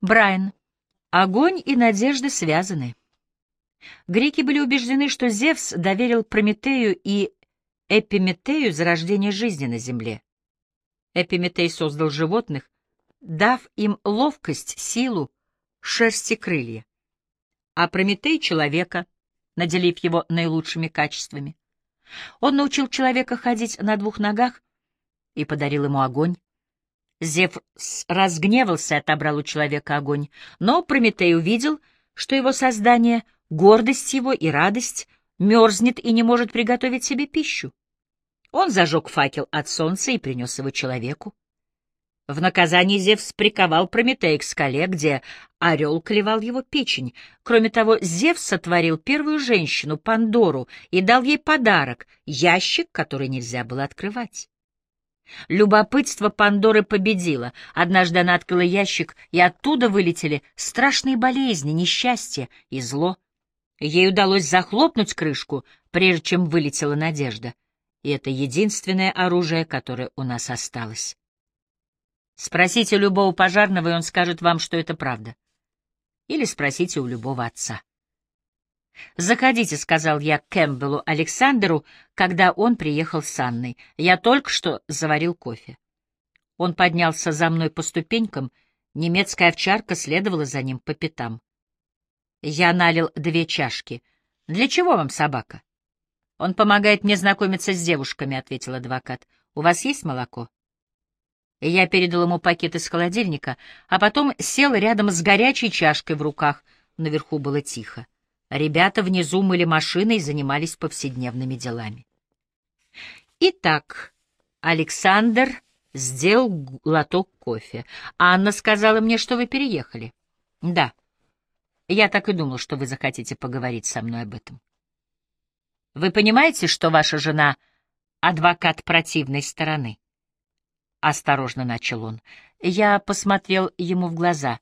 Брайан. Огонь и надежда связаны. Греки были убеждены, что Зевс доверил Прометею и Эпиметею зарождение жизни на земле. Эпиметей создал животных, дав им ловкость, силу, шерсть и крылья. А Прометей — человека, наделив его наилучшими качествами. Он научил человека ходить на двух ногах и подарил ему огонь. Зевс разгневался и отобрал у человека огонь, но Прометей увидел, что его создание, гордость его и радость, мерзнет и не может приготовить себе пищу. Он зажег факел от солнца и принес его человеку. В наказание Зевс приковал Прометея к скале, где орел клевал его печень. Кроме того, Зевс сотворил первую женщину, Пандору, и дал ей подарок — ящик, который нельзя было открывать. Любопытство Пандоры победило. Однажды она открыла ящик, и оттуда вылетели страшные болезни, несчастье и зло. Ей удалось захлопнуть крышку, прежде чем вылетела надежда. И это единственное оружие, которое у нас осталось. Спросите любого пожарного, и он скажет вам, что это правда. Или спросите у любого отца. «Заходите», — сказал я Кэмпбеллу Александру, когда он приехал с Анной. «Я только что заварил кофе». Он поднялся за мной по ступенькам, немецкая овчарка следовала за ним по пятам. Я налил две чашки. «Для чего вам собака?» «Он помогает мне знакомиться с девушками», — ответил адвокат. «У вас есть молоко?» Я передал ему пакет из холодильника, а потом сел рядом с горячей чашкой в руках. Наверху было тихо. Ребята внизу мыли машины и занимались повседневными делами. Итак, Александр сделал глоток кофе. Анна сказала мне, что вы переехали. Да. Я так и думал, что вы захотите поговорить со мной об этом. Вы понимаете, что ваша жена — адвокат противной стороны? Осторожно начал он. Я посмотрел ему в глаза.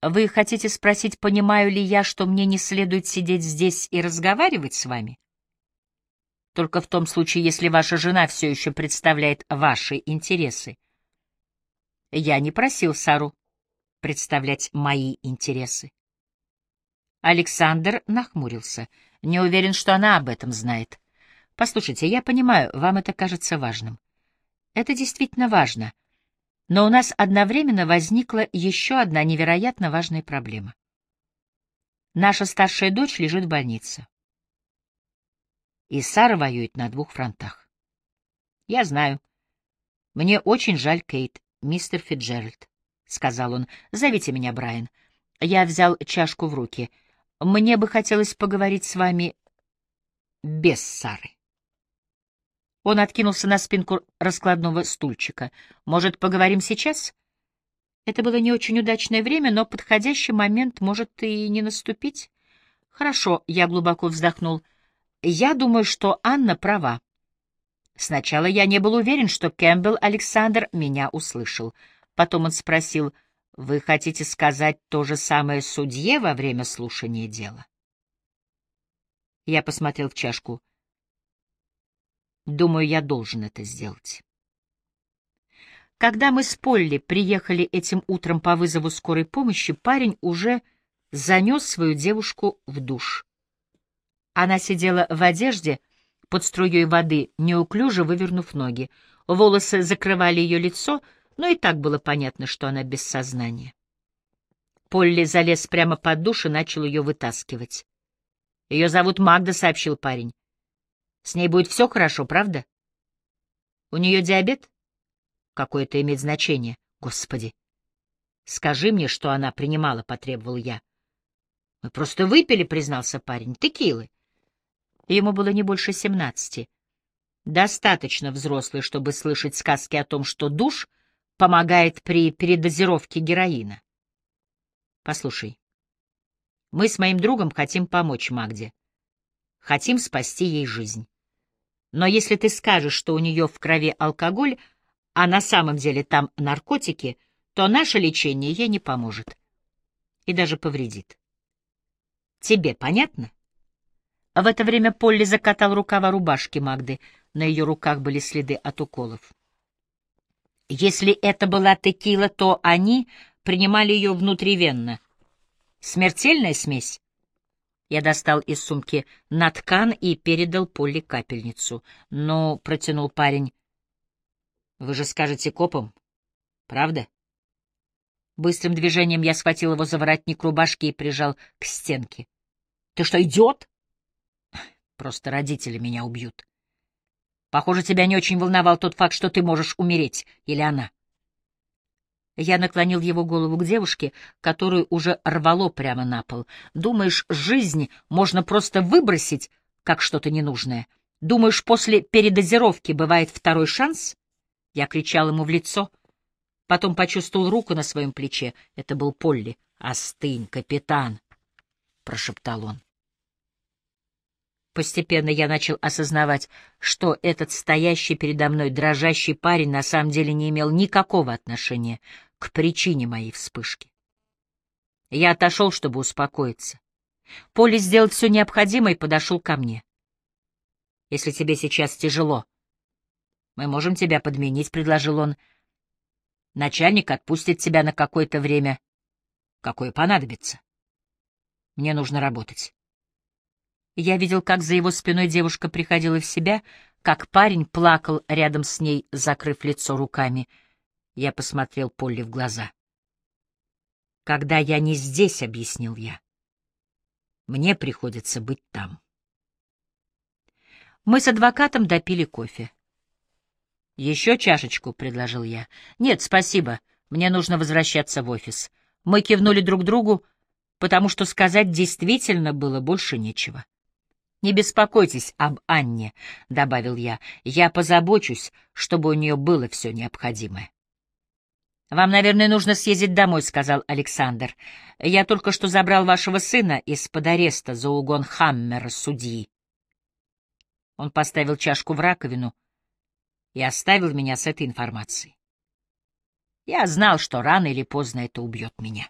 Вы хотите спросить, понимаю ли я, что мне не следует сидеть здесь и разговаривать с вами? Только в том случае, если ваша жена все еще представляет ваши интересы. Я не просил Сару представлять мои интересы. Александр нахмурился. Не уверен, что она об этом знает. Послушайте, я понимаю, вам это кажется важным. Это действительно важно — но у нас одновременно возникла еще одна невероятно важная проблема. Наша старшая дочь лежит в больнице. И Сара воюет на двух фронтах. Я знаю. Мне очень жаль, Кейт, мистер Фиджеральд, — сказал он. — Зовите меня Брайан. Я взял чашку в руки. Мне бы хотелось поговорить с вами без Сары. Он откинулся на спинку раскладного стульчика. «Может, поговорим сейчас?» Это было не очень удачное время, но подходящий момент может и не наступить. «Хорошо», — я глубоко вздохнул. «Я думаю, что Анна права. Сначала я не был уверен, что Кэмпбелл Александр меня услышал. Потом он спросил, «Вы хотите сказать то же самое судье во время слушания дела?» Я посмотрел в чашку. Думаю, я должен это сделать. Когда мы с Полли приехали этим утром по вызову скорой помощи, парень уже занес свою девушку в душ. Она сидела в одежде под струей воды, неуклюже вывернув ноги. Волосы закрывали ее лицо, но и так было понятно, что она без сознания. Полли залез прямо под душ и начал ее вытаскивать. «Ее зовут Магда», — сообщил парень. С ней будет все хорошо, правда? У нее диабет? Какое это имеет значение? Господи! Скажи мне, что она принимала, — потребовал я. Мы просто выпили, — признался парень, — текилы. Ему было не больше семнадцати. Достаточно взрослый, чтобы слышать сказки о том, что душ помогает при передозировке героина. Послушай, мы с моим другом хотим помочь Магде. Хотим спасти ей жизнь. Но если ты скажешь, что у нее в крови алкоголь, а на самом деле там наркотики, то наше лечение ей не поможет и даже повредит. Тебе понятно? В это время Полли закатал рукава рубашки Магды. На ее руках были следы от уколов. Если это была текила, то они принимали ее внутривенно. Смертельная смесь? Я достал из сумки наткан и передал Полли капельницу. Но, — протянул парень, — вы же скажете копам, правда? Быстрым движением я схватил его за воротник рубашки и прижал к стенке. — Ты что, идиот? — Просто родители меня убьют. Похоже, тебя не очень волновал тот факт, что ты можешь умереть, или она. Я наклонил его голову к девушке, которую уже рвало прямо на пол. Думаешь, жизнь можно просто выбросить, как что-то ненужное? Думаешь, после передозировки бывает второй шанс? Я кричал ему в лицо. Потом почувствовал руку на своем плече. Это был Полли. «Остынь, капитан!» — прошептал он. Постепенно я начал осознавать, что этот стоящий передо мной дрожащий парень на самом деле не имел никакого отношения к причине моей вспышки. Я отошел, чтобы успокоиться. Поле сделал все необходимое и подошел ко мне. «Если тебе сейчас тяжело, мы можем тебя подменить», — предложил он. «Начальник отпустит тебя на какое-то время, какое понадобится. Мне нужно работать». Я видел, как за его спиной девушка приходила в себя, как парень плакал рядом с ней, закрыв лицо руками. Я посмотрел Полли в глаза. «Когда я не здесь», — объяснил я, — «мне приходится быть там». Мы с адвокатом допили кофе. «Еще чашечку», — предложил я. «Нет, спасибо, мне нужно возвращаться в офис». Мы кивнули друг другу, потому что сказать действительно было больше нечего. «Не беспокойтесь об Анне», — добавил я. «Я позабочусь, чтобы у нее было все необходимое». «Вам, наверное, нужно съездить домой», — сказал Александр. «Я только что забрал вашего сына из-под ареста за угон Хаммера судьи». Он поставил чашку в раковину и оставил меня с этой информацией. Я знал, что рано или поздно это убьет меня.